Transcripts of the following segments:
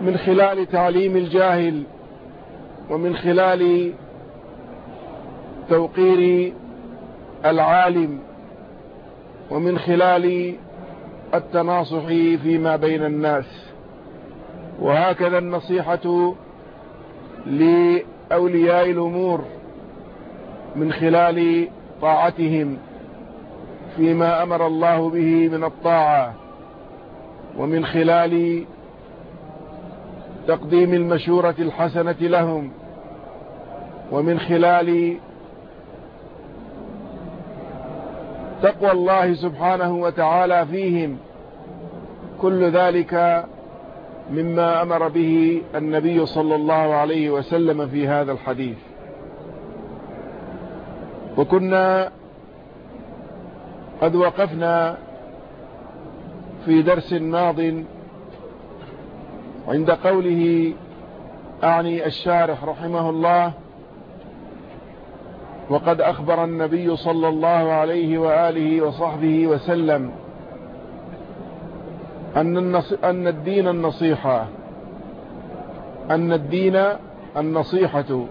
من خلال تعليم الجاهل ومن خلال توقير العالم ومن خلال التناصح فيما بين الناس. وهكذا النصيحة لأولياء الأمور من خلال طاعتهم فيما أمر الله به من الطاعة ومن خلال تقديم المشورة الحسنة لهم ومن خلال تقوى الله سبحانه وتعالى فيهم كل ذلك مما أمر به النبي صلى الله عليه وسلم في هذا الحديث. وكنا قد وقفنا في درس ماض عند قوله أعني الشارح رحمه الله وقد أخبر النبي صلى الله عليه وآله وصحبه وسلم أن. أن الدين النصيحة أن الدين النصيحة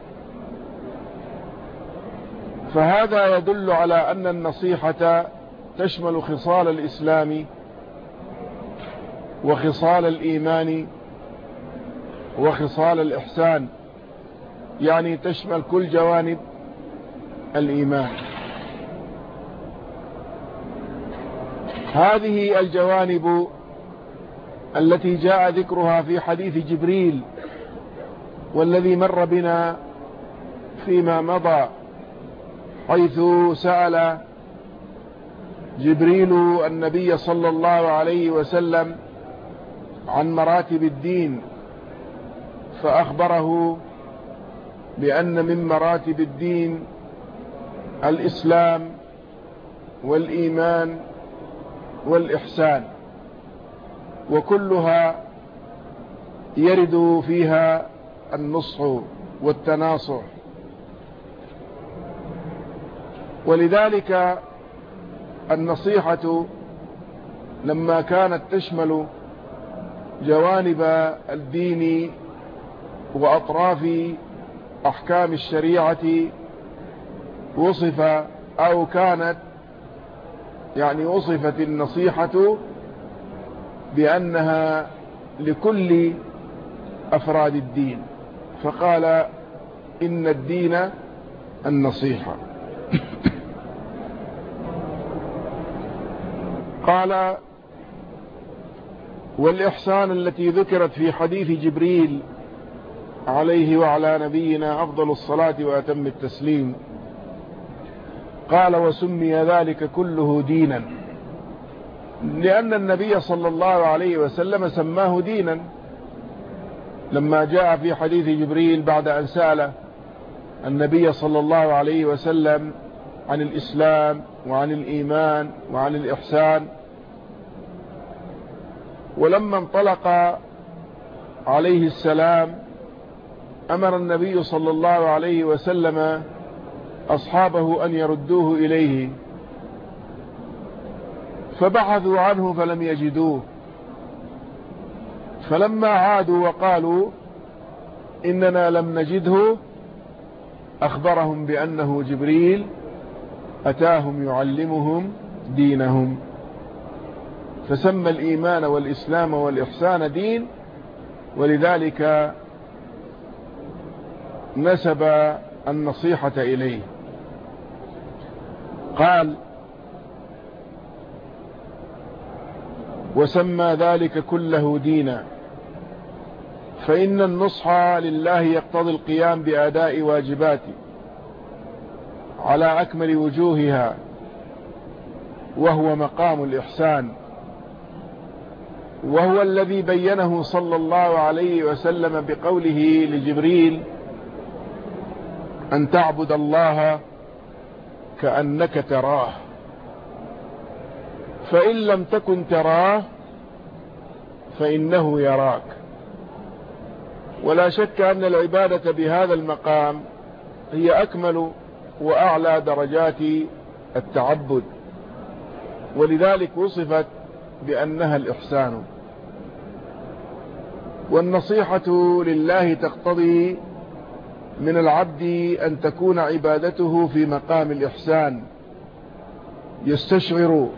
فهذا يدل على أن النصيحة تشمل خصال الإسلام وخصال الإيمان وخصال الإحسان يعني تشمل كل جوانب الإيمان. هذه الجوانب التي جاء ذكرها في حديث جبريل والذي مر بنا فيما مضى حيث سأل جبريل النبي صلى الله عليه وسلم عن مراتب الدين. فأخبره بأن من مراتب الدين الإسلام والإيمان والإحسان وكلها يرد فيها النصح والتناصح. ولذلك النصيحة لما كانت تشمل جوانب الدين وأطراف أحكام الشريعة وصف أو كانت يعني وصفت النصيحة بأنها لكل أفراد الدين. فقال إن الدين النصيحة. قال والإحسان التي ذكرت في حديث جبريل عليه وعلى نبينا أفضل الصلاة وأتم التسليم. قال وسمي ذلك كله دينا. لأن النبي صلى الله عليه وسلم سماه دينا. لما جاء في حديث جبريل بعد أن سأل النبي صلى الله عليه وسلم عن الإسلام وعن الإيمان وعن الإحسان ولما انطلق عليه السلام أمر النبي صلى الله عليه وسلم أصحابه أن يردوه إليه فبحثوا عنه فلم يجدوه. فلما عادوا وقالوا إننا لم نجده أخبرهم بأنه جبريل أتاهم يعلمهم دينهم. فسمى الإيمان والإسلام والإحسان دين ولذلك نسب النصيحة إليه. قال وسمى ذلك كله دينا. فإن النصح لله يقتضي القيام بأداء واجباته على أكمل وجوهها وهو مقام الإحسان وهو الذي بينه صلى الله عليه وسلم بقوله لجبريل أن تعبد الله كأنك تراه. فإن لم تكن تراه فإنه يراك. ولا شك أن العبادة بهذا المقام هي أكمل وأعلى درجات التعبد. ولذلك وصفت بأنها الإحسان. والنصيحة لله تقتضي من العبد أن تكون عبادته في مقام الإحسان. يستشعر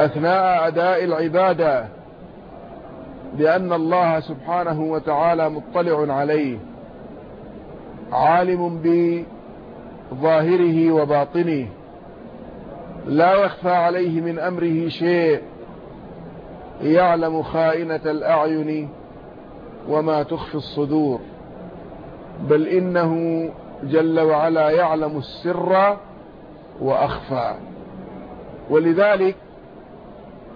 أثناء أداء العبادة بأن الله سبحانه وتعالى مطلع عليه عالم بظاهره وباطنه. لا يخفى عليه من أمره شيء يعلم خائنة الأعين وما تخفي الصدور. بل إنه جل وعلا يعلم السر وأخفى. ولذلك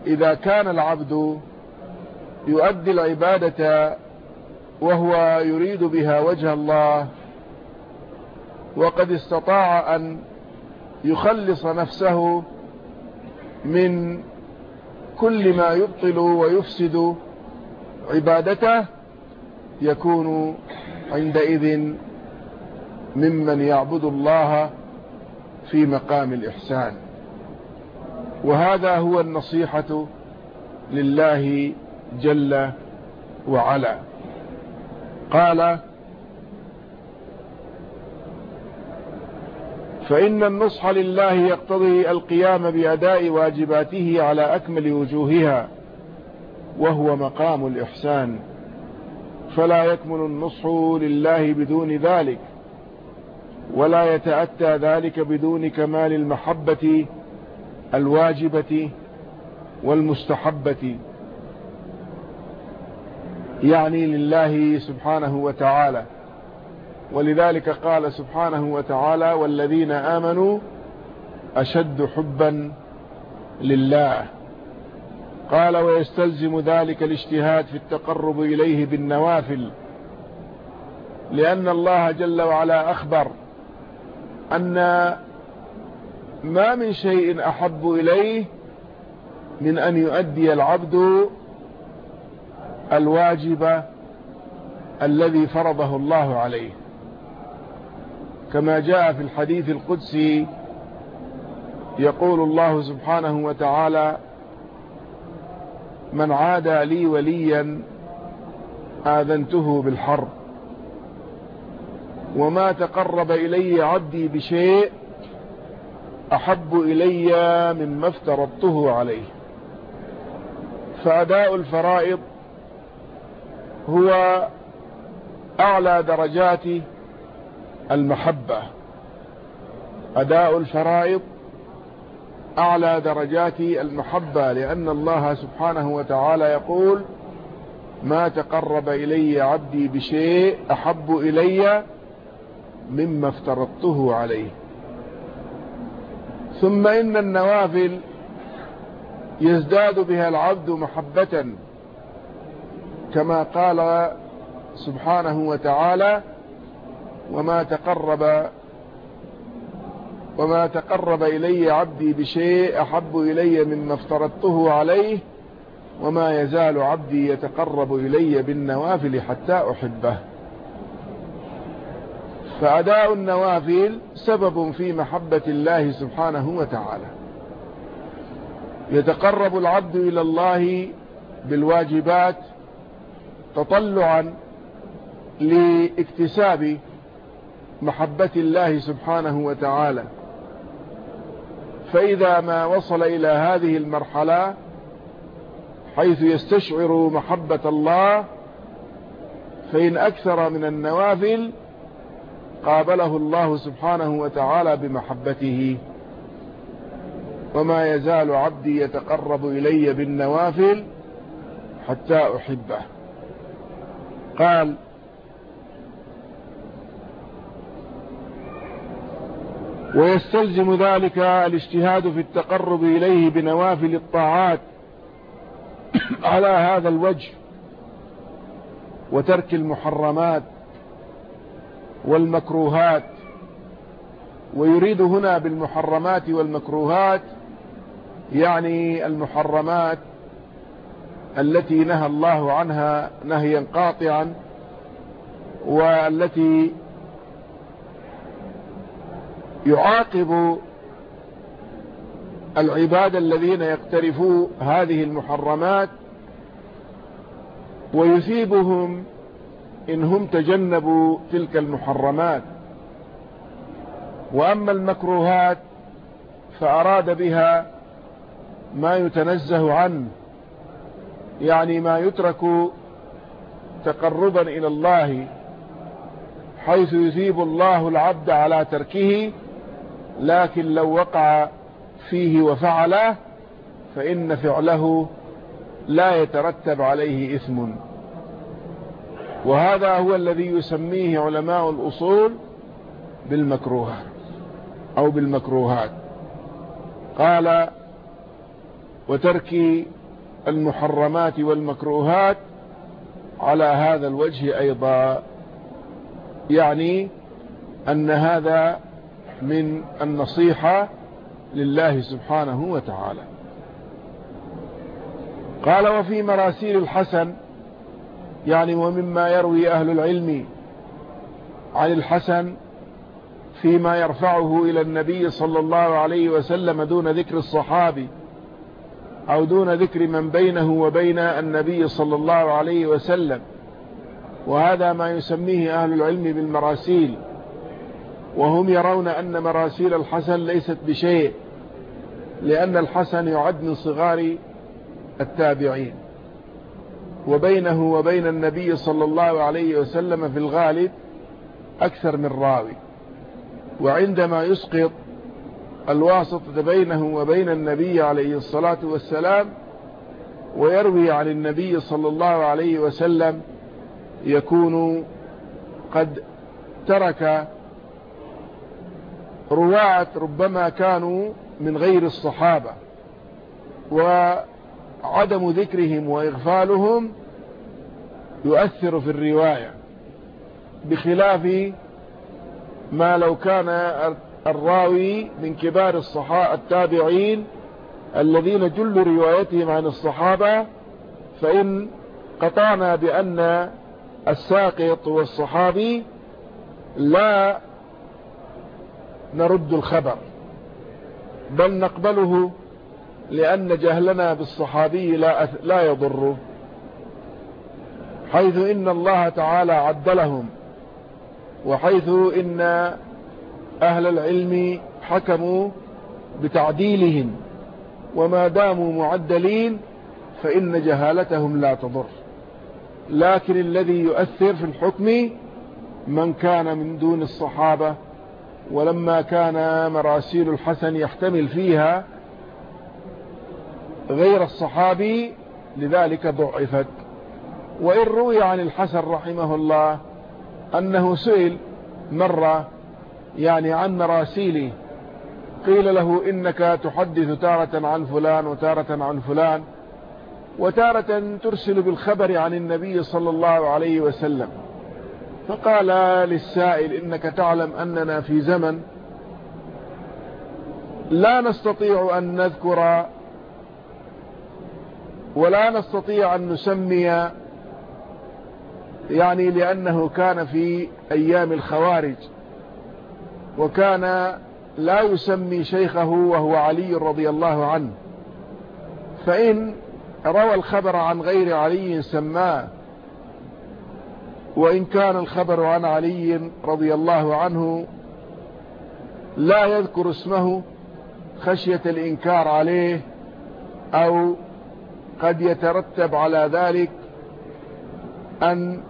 إذا كان العبد يؤدي العبادة وهو يريد بها وجه الله وقد استطاع أن يخلص نفسه من كل ما يبطل ويفسد عبادته يكون عندئذ ممن يعبد الله في مقام الإحسان. وهذا هو النصيحة لله جل وعلا. قال فإن النصح لله يقتضي القيام بأداء واجباته على أكمل وجوهها وهو مقام الإحسان. فلا يكمل النصح لله بدون ذلك ولا يتأتى ذلك بدون كمال المحبة الواجبة والمستحبة. يعني لله سبحانه وتعالى. ولذلك قال سبحانه وتعالى والذين آمنوا أشد حبا لله. قال ويستلزم ذلك الاجتهاد في التقرب إليه بالنوافل لأن الله جل وعلا أخبر أن ما من شيء أحب إليه من أن يؤدي العبد الواجب الذي فرضه الله عليه. كما جاء في الحديث القدسي يقول الله سبحانه وتعالى من عادى لي وليا آذنته بالحرب. وما تقرب إلي عبدي بشيء أحب إلي مما افترضته عليه. فأداء الفرائض هو أعلى درجات المحبة. أداء الفرائض أعلى درجات المحبة لأن الله سبحانه وتعالى يقول ما تقرب إلي عبدي بشيء أحب إلي مما افترضته عليه. ثم إن النوافل يزداد بها العبد محبة كما قال سبحانه وتعالى وما تقرب وما تقرب إلي عبدي بشيء أحب إلي مما افترضته عليه وما يزال عبدي يتقرب إلي بالنوافل حتى أحبه. فأداء النوافل سبب في محبة الله سبحانه وتعالى. يتقرب العبد إلى الله بالواجبات تطلعا لاكتساب محبة الله سبحانه وتعالى. فإذا ما وصل إلى هذه المرحلة حيث يستشعر محبة الله فإن أكثر من النوافل قابله الله سبحانه وتعالى بمحبته. وما يزال عبدي يتقرب إلي بالنوافل حتى أحبه. قال ويستلزم ذلك الاجتهاد في التقرب إليه بنوافل الطاعات على هذا الوجه وترك المحرمات والمكروهات. ويريد هنا بالمحرمات والمكروهات يعني المحرمات التي نهى الله عنها نهيا قاطعا والتي يعاقب العباد الذين يقترفوا هذه المحرمات ويثيبهم إن هم تجنبوا تلك المحرمات. وأما المكروهات فأراد بها ما يتنزه عنه يعني ما يترك تقربا إلى الله حيث يثيب الله العبد على تركه لكن لو وقع فيه وفعله فإن فعله لا يترتب عليه إثم. وهذا هو الذي يسميه علماء الأصول بالمكروهات أو بالمكروهات. قال وترك المحرمات والمكروهات على هذا الوجه أيضا يعني أن هذا من النصيحة لله سبحانه وتعالى. قال وفي مراسيل الحسن يعني ومما يروي أهل العلم عن الحسن فيما يرفعه إلى النبي صلى الله عليه وسلم دون ذكر الصحابي أو دون ذكر من بينه وبين النبي صلى الله عليه وسلم. وهذا ما يسميه أهل العلم بالمراسيل. وهم يرون أن مراسيل الحسن ليست بشيء لأن الحسن يعد من صغار التابعين. وبينه وبين النبي صلى الله عليه وسلم في الغالب أكثر من راوي. وعندما يسقط الواسطة بينه وبين النبي عليه الصلاة والسلام ويروي عن النبي صلى الله عليه وسلم يكون قد ترك رواة ربما كانوا من غير الصحابة وعدم ذكرهم وإغفالهم يؤثر في الرواية بخلاف ما لو كان الراوي من كبار الصحابة التابعين الذين جل روايتهم عن الصحابة فإن قطعنا بأن الساقط والصحابي لا نرد الخبر بل نقبله لأن جهلنا بالصحابي لا, لا يضره حيث إن الله تعالى عدلهم وحيث إن أهل العلم حكموا بتعديلهم وما داموا معدلين فإن جهالتهم لا تضر. لكن الذي يؤثر في الحكم من كان من دون الصحابة ولما كان مراسيل الحسن يحتمل فيها غير الصحابي لذلك ضعفت. وإن روي عن الحسن رحمه الله أنه سئل مرة يعني عن مراسيله قيل له إنك تحدث تارة عن فلان وتارة عن فلان وتارة ترسل بالخبر عن النبي صلى الله عليه وسلم. فقال للسائل إنك تعلم أننا في زمن لا نستطيع أن نذكر ولا نستطيع أن نسمي يعني لأنه كان في أيام الخوارج وكان لا يسمي شيخه وهو علي رضي الله عنه فإن روى الخبر عن غير علي سماه وإن كان الخبر عن علي رضي الله عنه لا يذكر اسمه خشية الإنكار عليه أو قد يترتب على ذلك أن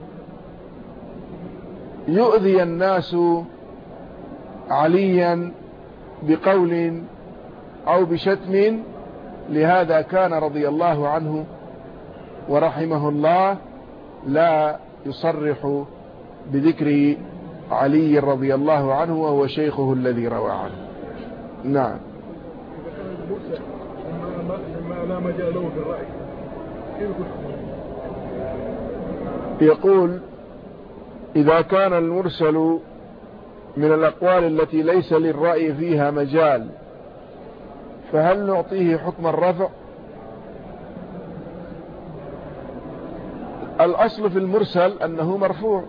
يؤذي الناس عليا بقول أو بشتم لهذا كان رضي الله عنه ورحمه الله لا يصرح بذكر علي رضي الله عنه وهو شيخه الذي روى عنه. نعم. يقول إذا كان المرسل من الأقوال التي ليس للرأي فيها مجال فهل نعطيه حكم الرفع؟ الأصل في المرسل أنه مرفوع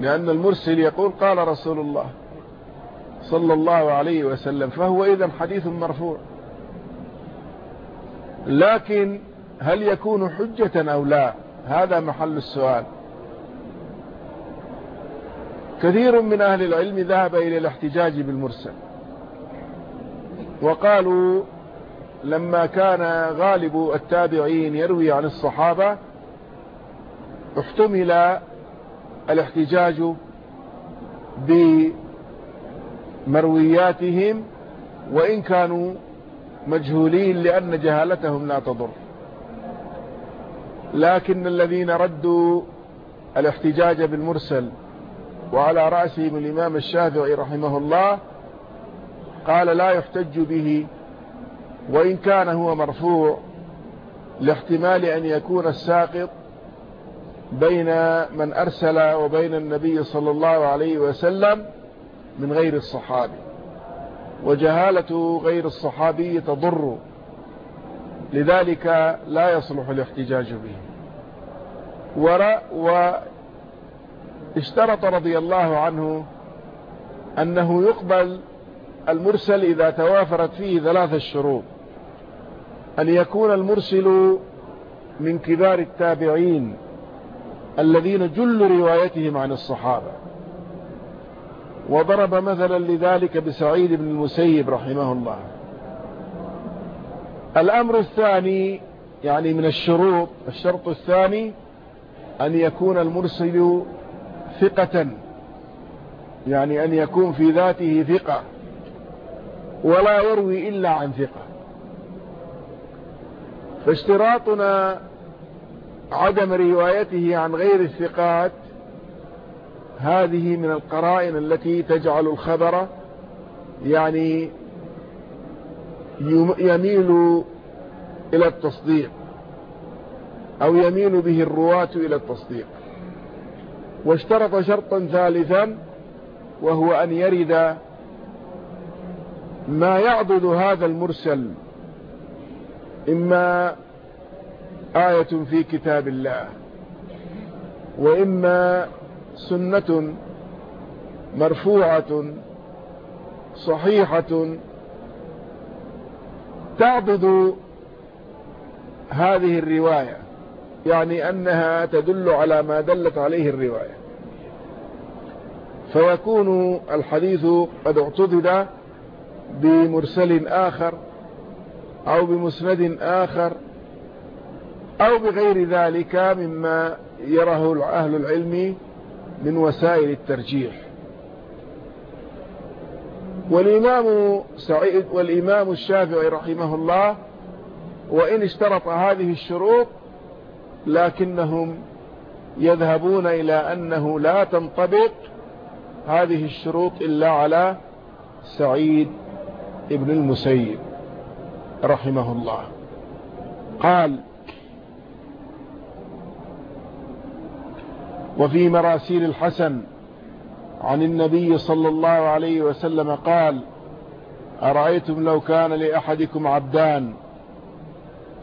لأن المرسل يقول قال رسول الله صلى الله عليه وسلم فهو إذا حديث مرفوع. لكن هل يكون حجة أو لا؟ هذا محل السؤال. كثير من أهل العلم ذهب إلى الاحتجاج بالمرسل وقالوا لما كان غالب التابعين يروي عن الصحابة احتمل الاحتجاج بمروياتهم وإن كانوا مجهولين لأن جهالتهم لا تضر. لكن الذين ردوا الاحتجاج بالمرسل وعلى رأسهم الإمام الشافعي رحمه الله قال لا يحتج به وإن كان هو مرفوع لاحتمال أن يكون الساقط بين من أرسل وبين النبي صلى الله عليه وسلم من غير الصحابي. وجهالة غير الصحابي تضر. لذلك لا يصلح الاحتجاج به. واشترط رضي الله عنه أنه يقبل المرسل إذا توافرت فيه ثلاث الشروط. أن يكون المرسل من كبار التابعين الذين جل روايتهم عن الصحابة. وضرب مثلا لذلك بسعيد بن المسيب رحمه الله. الأمر الثاني يعني من الشروط الشرط الثاني أن يكون المرسل ثقة يعني أن يكون في ذاته ثقة ولا يروي إلا عن ثقة. فاشتراطنا عدم روايته عن غير الثقات هذه من القرائن التي تجعل الخبر يعني يميل إلى التصديق أو يميل به الرواة إلى التصديق. واشترط شرطا ثالثا وهو أن يرد ما يعضد هذا المرسل إما آية في كتاب الله. وإما سنة مرفوعة صحيحة تعضد هذه الرواية يعني أنها تدل على ما دلت عليه الرواية. فيكون الحديث قد اعتضد بمرسل آخر أو بمسند آخر أو بغير ذلك مما يره أهل العلم من وسائل الترجيح. والإمام سعيد والإمام الشافعي رحمه الله وإن اشترط هذه الشروط لكنهم يذهبون إلى أنه لا تنطبق هذه الشروط إلا على سعيد ابن المسيب رحمه الله. قال وفي مراسيل الحسن عن النبي صلى الله عليه وسلم قال أرأيتم لو كان لأحدكم عبدان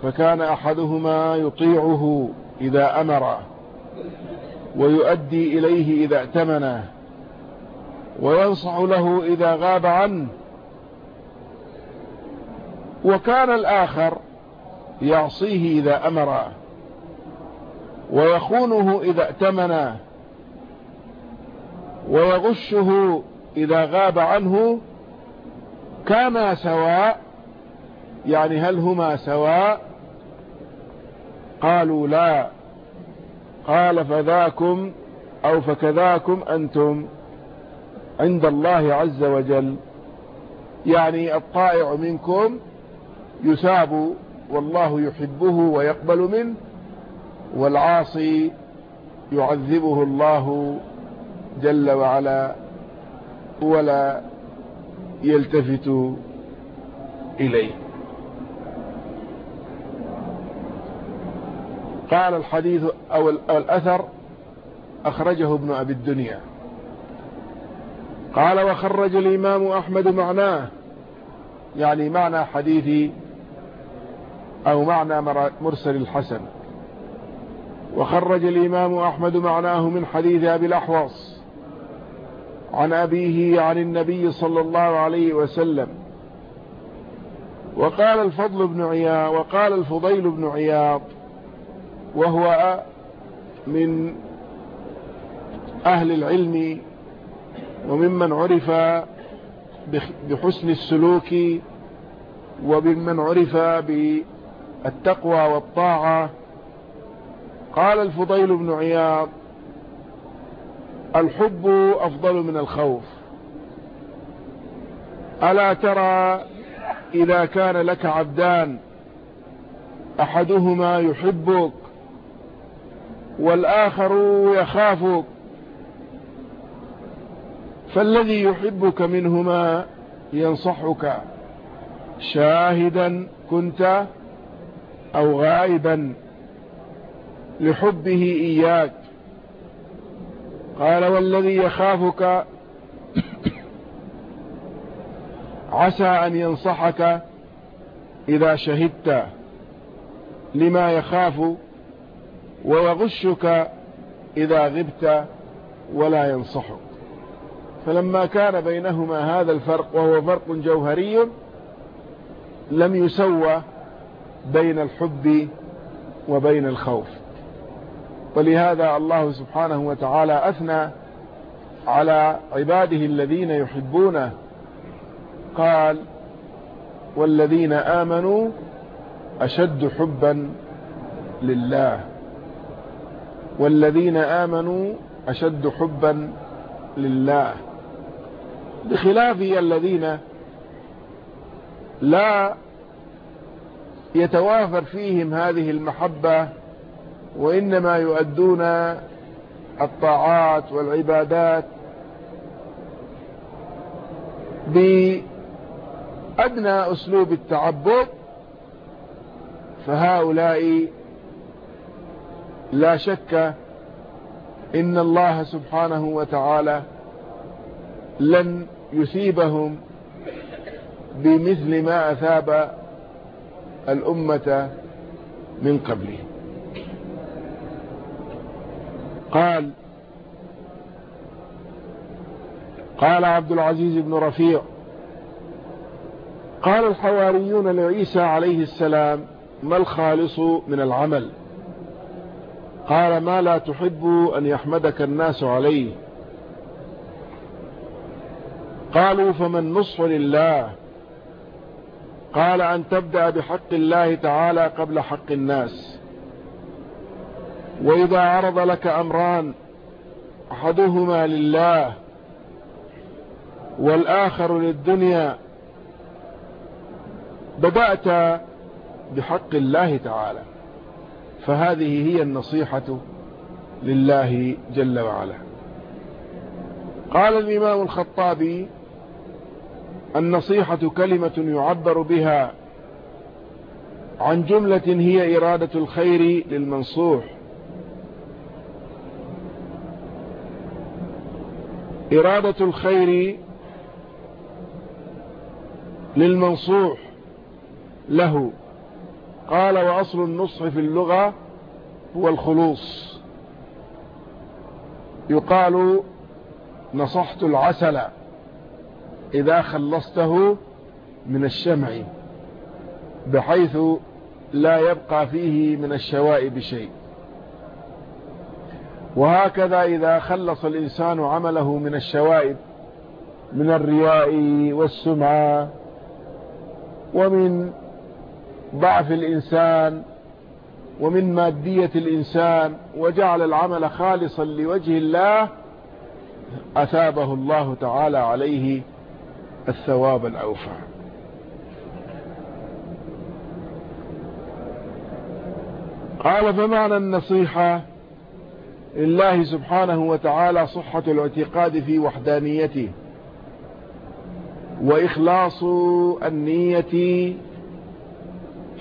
فكان أحدهما يطيعه إذا أمر ويؤدي إليه إذا ائتمنه وينصح له إذا غاب عنه. وكان الآخر يعصيه إذا أمر ويخونه إذا ائتمنه ويغشه إذا غاب عنه كانا سواء يعني هل هما سواء؟ قالوا لا. قال فذاكم أو فكذاكم أنتم عند الله عز وجل. يعني الطائع منكم يثاب والله يحبه ويقبل منه. والعاصي يعذبه الله جل وعلا ولا يلتفت إليه. قال الحديث أو الأثر أخرجه ابن أبي الدنيا. قال وخرج الإمام أحمد معناه يعني معنى حديث أو معنى مرسل الحسن. وخرج الإمام أحمد معناه من حديث أبي الأحوص عن أبيه عن النبي صلى الله عليه وسلم. وقال الفضل بن عياض وقال الفضيل بن عياض وهو من أهل العلم وممن عرف بحسن السلوك وممن عرف بالتقوى والطاعة. قال الفضيل بن عياض الحب أفضل من الخوف. ألا ترى إذا كان لك عبدان أحدهما يحبك والآخر يخافك فالذي يحبك منهما ينصحك شاهدا كنت أو غائبا. لحبه إياك. قال والذي يخافك عسى أن ينصحك إذا شهدت. لما يخاف ويغشك إذا غبت ولا ينصحك. فلما كان بينهما هذا الفرق وهو فرق جوهري لم يسوى بين الحب وبين الخوف. ولهذا الله سبحانه وتعالى أثنى على عباده الذين يحبونه. قال والذين آمنوا أشد حبا لله. والذين آمنوا أشد حبا لله. بخلاف الذين لا يتوافر فيهم هذه المحبة وإنما يؤدون الطاعات والعبادات بأدنى أسلوب التعبد فهؤلاء لا شك إن الله سبحانه وتعالى لن يثيبهم بمثل ما أثاب الأمة من قبله. قال قال عبد العزيز بن رفيع قال الحواريون لعيسى عليه السلام ما الخالص من العمل؟ قال ما لا تحب أن يحمدك الناس عليه. قالوا فمن نصف لله؟ قال أن تبدأ بحق الله تعالى قبل حق الناس. وإذا عرض لك أمران أحدهما لله والآخر للدنيا بدأت بحق الله تعالى. فهذه هي النصيحة لله جل وعلا. قال الإمام الخطابي النصيحة كلمة يعبر بها عن جملة هي إرادة الخير للمنصوح. إرادة الخير للمنصوح له. قال وأصل النصح في اللغة هو الخلوص. يقال نصحت العسل إذا خلصته من الشمع بحيث لا يبقى فيه من الشوائب شيء وهكذا إذا خلص الإنسان عمله من الشوائب من الرياء والسمعة ومن ضعف الإنسان ومن مادية الإنسان وجعل العمل خالصا لوجه الله أثابه الله تعالى عليه الثواب الأوفى. قال فمعنى النصيحة لله سبحانه وتعالى صحة الاعتقاد في وحدانيته وإخلاص النية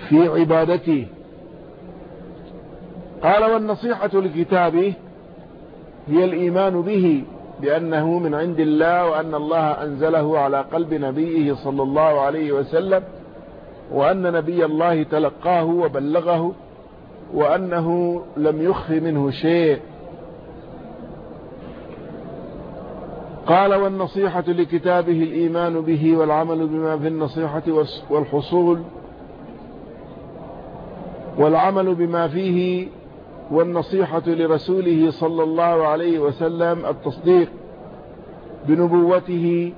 في عبادته. قال والنصيحة لكتابه هي الإيمان به بأنه من عند الله وأن الله أنزله على قلب نبيه صلى الله عليه وسلم وأن نبي الله تلقاه وبلغه وأنه لم يخف منه شيء. قال والنصيحة لكتابه الإيمان به والعمل بما في النصيحة والحصول والعمل بما فيه والنصيحة لرسوله صلى الله عليه وسلم التصديق بنبوته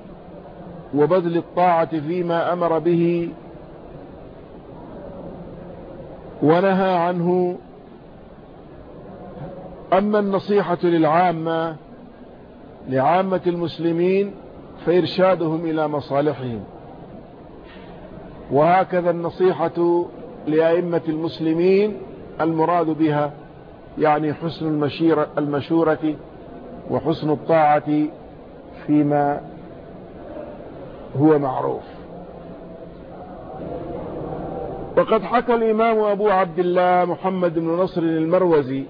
وبذل الطاعة فيما أمر به ونهى عنه. أما النصيحة للعامة لعامة المسلمين فإرشادهم إلى مصالحهم. وهكذا النصيحة لأئمة المسلمين المراد بها يعني حسن المشيرة المشورة وحسن الطاعة فيما هو معروف. وقد حكى الإمام أبو عبد الله محمد بن نصر المروزي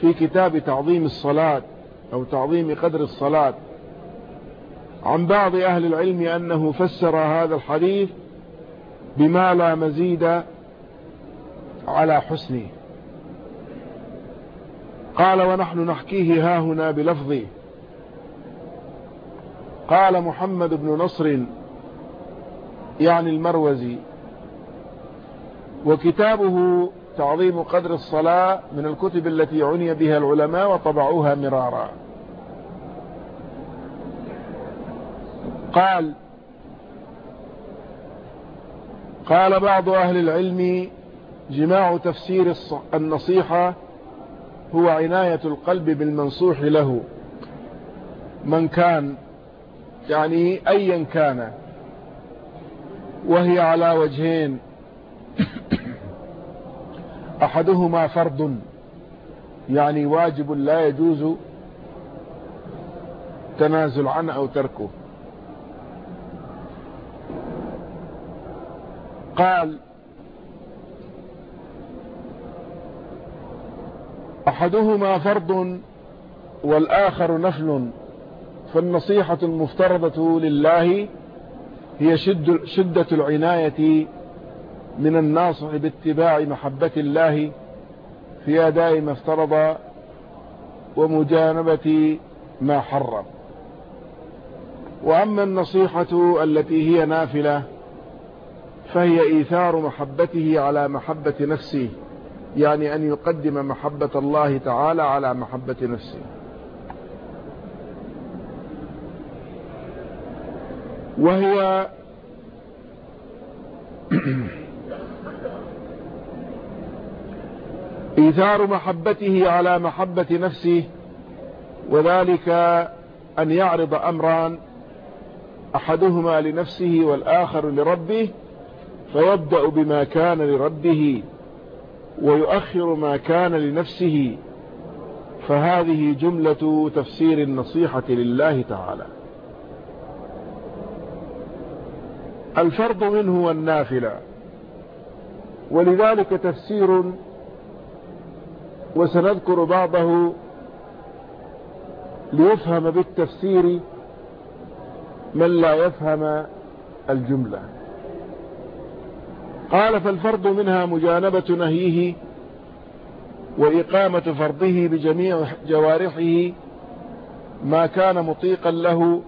في كتاب تعظيم الصلاة أو تعظيم قدر الصلاة. عن بعض أهل العلم أنه فسر هذا الحديث بما لا مزيد على حسنه. قال ونحن نحكيه ها هنا بلفظه. قال محمد بن نصر يعني المروزي وكتابه تعظيم قدر الصلاة من الكتب التي عني بها العلماء وطبعوها مرارا. قال قال بعض أهل العلم جماع تفسير النصيحة هو عناية القلب بالمنصوح له. من كان يعني أيا كان وهي على وجهين أحدهما فرض يعني واجب لا يجوز تنازل عنه أو تركه. قال أحدهما فرض والآخر نفل فالنصيحة المفترضة لله هي شد شدة العناية من الناصح باتباع محبة الله في أداء ما افترض ومجانبة ما حرم. وأما النصيحة التي هي نافلة فهي إيثار محبته على محبة نفسه يعني أن يقدم محبة الله تعالى على محبة نفسه. وهي إيثار محبته على محبة نفسه وذلك أن يعرض أمران أحدهما لنفسه والآخر لربه فيبدأ بما كان لربه ويؤخر ما كان لنفسه. فهذه جملة تفسير النصيحة لله تعالى. الفرض منه والنافلة. ولذلك تفسير وسنذكر بعضه ليفهم بالتفسير من لا يفهم الجملة. قال فالفرض منها مجانبة نهيه وإقامة فرضه بجميع جوارحه ما كان مطيقا له.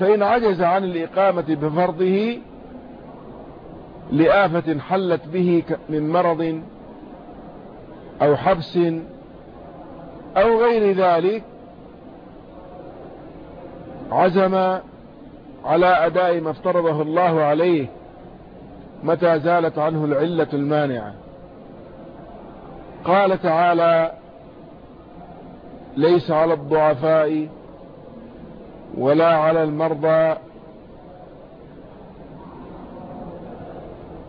فإن عجز عن الإقامة بفرضه لآفة حلت به من مرض أو حبس أو غير ذلك عزم على أداء ما افترضه الله عليه متى زالت عنه العلة المانعة. قال تعالى ليس على الضعفاء ولا على المرضى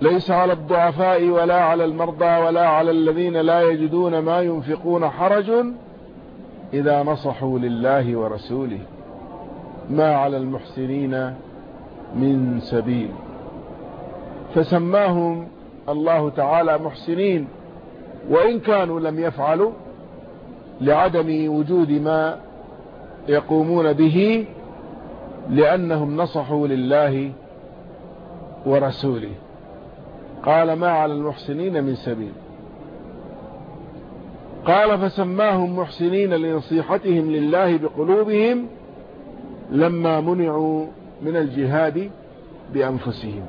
ليس على الضعفاء ولا على المرضى ولا على الذين لا يجدون ما ينفقون حرج إذا نصحوا لله ورسوله. ما على المحسنين من سبيل. فسماهم الله تعالى محسنين وإن كانوا لم يفعلوا لعدم وجود ما يقومون به لأنهم نصحوا لله ورسوله. قال ما على المحسنين من سبيل. قال فسماهم محسنين لنصيحتهم لله بقلوبهم لما منعوا من الجهاد بأنفسهم.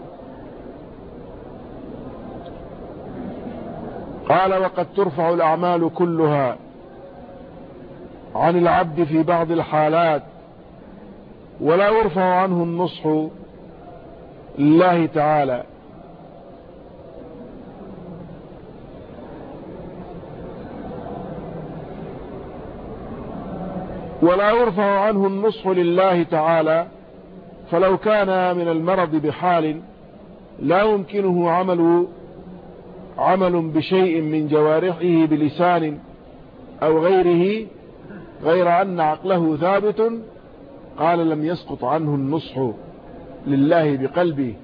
قال وقد ترفع الأعمال كلها عن العبد في بعض الحالات ولا يرفع عنه النصح لله تعالى. ولا يرفع عنه النصح لله تعالى فلو كان من المرض بحال لا يمكنه عمل عمل بشيء من جوارحه بلسان أو غيره غير أن عقله ثابت قال لم يسقط عنه النصح لله بقلبه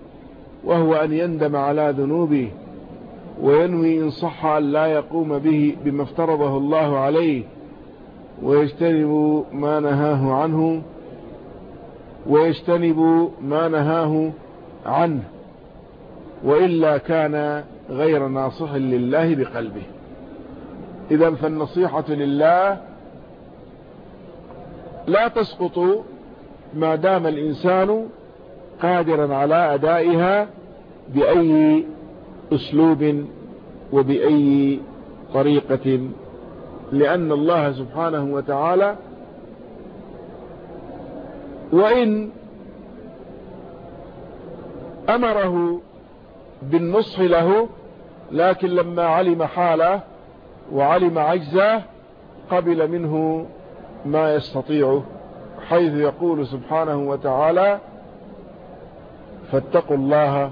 وهو أن يندم على ذنوبه وينوي إن صح أن لا يقوم به بما افترضه الله عليه. ويجتنب ما نهاه عنه ويجتنب ما نهاه عنه وإلا كان غير ناصح لله بقلبه. إذا فالنصيحة لله لا تسقط ما دام الإنسان قادرا على أدائها بأي أسلوب وبأي طريقة لأن الله سبحانه وتعالى وإن أمره بالنصح له لكن لما علم حاله وعلم عجزه قبل منه ما يستطيع حيث يقول سبحانه وتعالى فاتقوا الله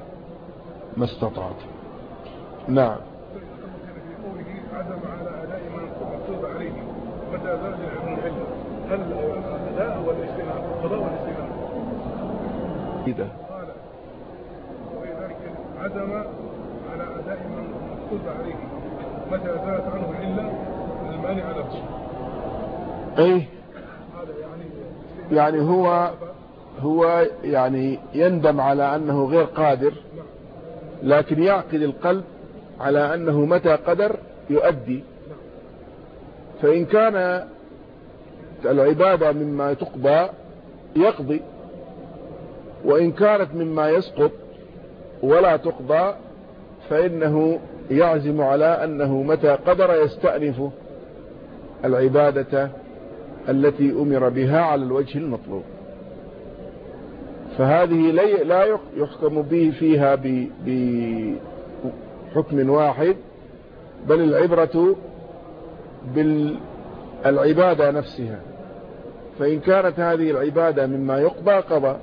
ما استطعتم. نعم. هل الأداء والاجتناب القضاء والاجتناب إذا. قال ولذلك عزم على أداء ما مقصود عليه متى زالت عنه العلة المانع له إيه. يعني هو هو يعني يندم على أنه غير قادر لكن يعقد القلب على أنه متى قدر يؤدي فإن كان العبادة مما تقضى يقضي وإن كانت مما يسقط ولا تقضى فإنه يعزم على أنه متى قدر يستأنف العبادة التي أمر بها على الوجه المطلوب. فهذه لا يحكم به فيها بحكم واحد بل العبرة بالعبادة نفسها. فإن كانت هذه العبادة مما يقضى قضى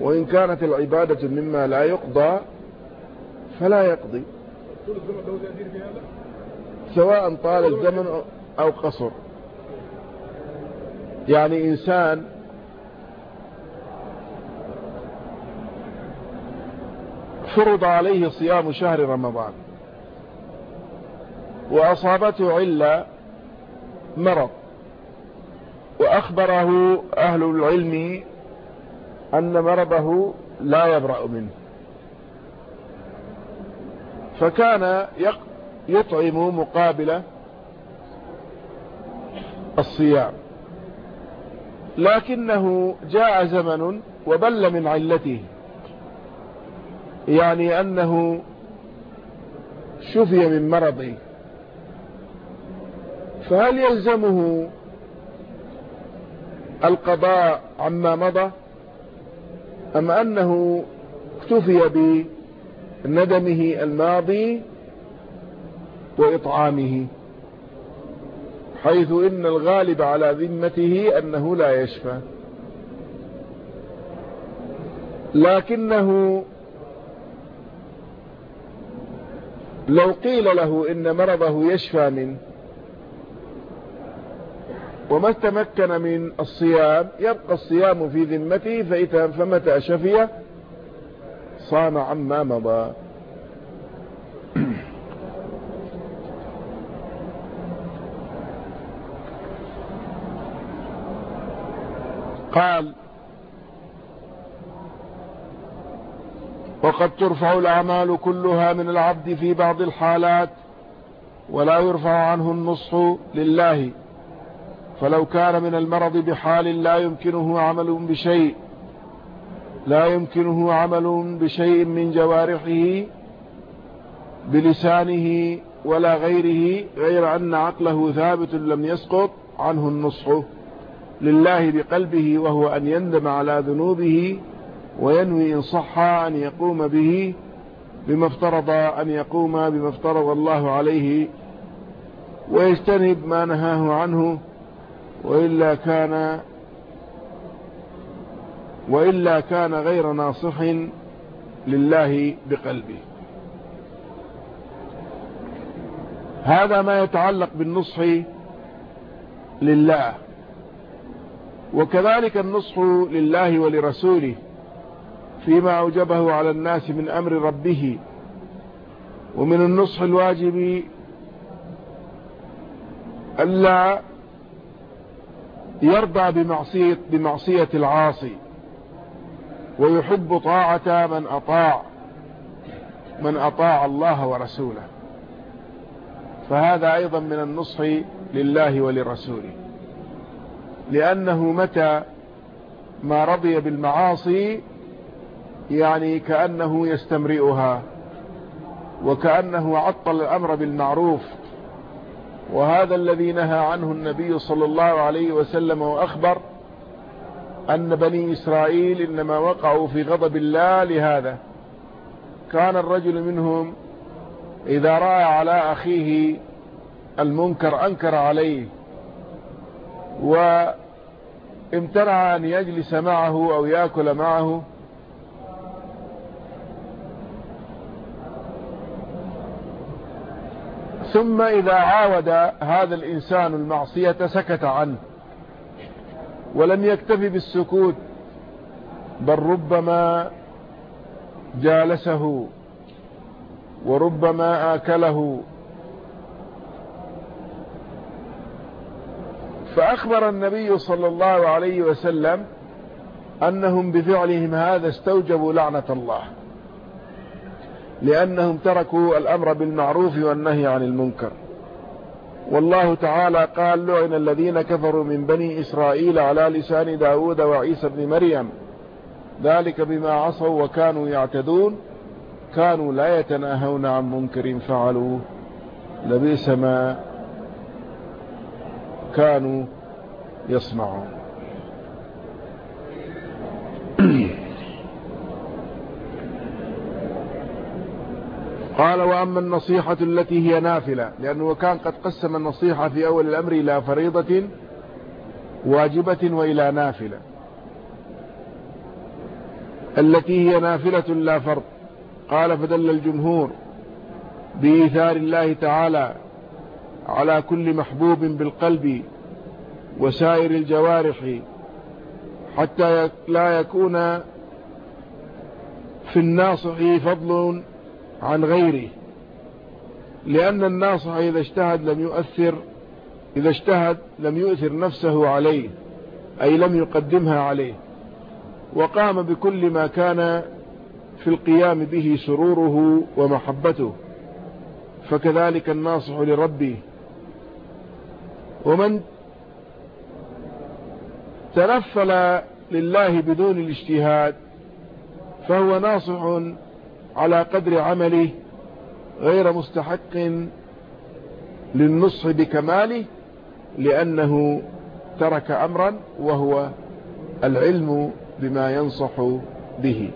وإن كانت العبادة مما لا يقضى فلا يقضي. سواء طال الزمن أو قصر. يعني إنسان فرض عليه صيام شهر رمضان. وأصابته علة مرض. وأخبره أهل العلم أن مرضه لا يبرأ منه. فكان يطعم مقابل الصيام. لكنه جاء زمن وبل من علته. يعني أنه شفي من مرضه. فهل يلزمه القضاء عما مضى؟ أم أنه اكتفي بندمه الماضي وإطعامه؟ حيث إن الغالب على ذمته أنه لا يشفى. لكنه لو قيل له إن مرضه يشفى منه وما تمكن من الصيام يبقى الصيام في ذمته فمتى شفي صام عما مضى. قال وقد ترفع الأعمال كلها من العبد في بعض الحالات ولا يرفع عنه النصح لله. فلو كان من المرض بحال لا يمكنه عمل بشيء لا يمكنه عمل بشيء من جوارحه بلسانه ولا غيره غير أن عقله ثابت لم يسقط عنه النصح لله بقلبه وهو أن يندم على ذنوبه وينوي إن صح أن يقوم به بما افترض أن يقوم بما افترض الله عليه ويجتنب ما نهاه عنه. وإلا كان وإلا كان غير ناصح لله بقلبه. هذا ما يتعلق بالنصح لله وكذلك النصح لله ولرسوله فيما أوجبه على الناس من أمر ربه ومن النصح الواجب ألا يرضى بمعصية, بمعصية العاصي ويحب طاعة من أطاع من أطاع الله ورسوله. فهذا أيضا من النصح لله ولرسوله. لأنه متى ما رضي بالمعاصي يعني كأنه يستمرئها وكأنه عطل الأمر بالمعروف. وهذا الذي نهى عنه النبي صلى الله عليه وسلم وأخبر أن بني إسرائيل إنما وقعوا في غضب الله لهذا. كان الرجل منهم إذا رأى على أخيه المنكر أنكر عليه وامتنع أن يجلس معه أو يأكل معه ثم إذا عاود هذا الإنسان المعصية سكت عنه ولم يكتفي بالسكوت بل ربما جالسه وربما آكله. فأخبر النبي صلى الله عليه وسلم أنهم بفعلهم هذا استوجبوا لعنة الله. لأنهم تركوا الأمر بالمعروف والنهي عن المنكر. والله تعالى قال لعن الذين كفروا من بني إسرائيل على لسان داود وعيسى بن مريم ذلك بما عصوا وكانوا يعتدون كانوا لا يتناهون عن منكر فعلوه. لبئس ما كانوا يصنعون. قال وأما النصيحة التي هي نافلة لأنه كان قد قسم النصيحة في أول الأمر إلى فريضة واجبة وإلى نافلة. التي هي نافلة لا فرض. قال فدل الجمهور بإيثار الله تعالى على كل محبوب بالقلب وسائر الجوارح حتى لا يكون في الناصح فضل عن غيره. لأن الناصح إذا اجتهد لم يؤثر إذا اجتهد لم يؤثر نفسه عليه أي لم يقدمها عليه. وقام بكل ما كان في القيام به سروره ومحبته. فكذلك الناصح لربه. ومن تنفل لله بدون الاجتهاد فهو ناصح على قدر عمله غير مستحق للنصح بكماله لأنه ترك أمرا وهو العلم بما ينصح به.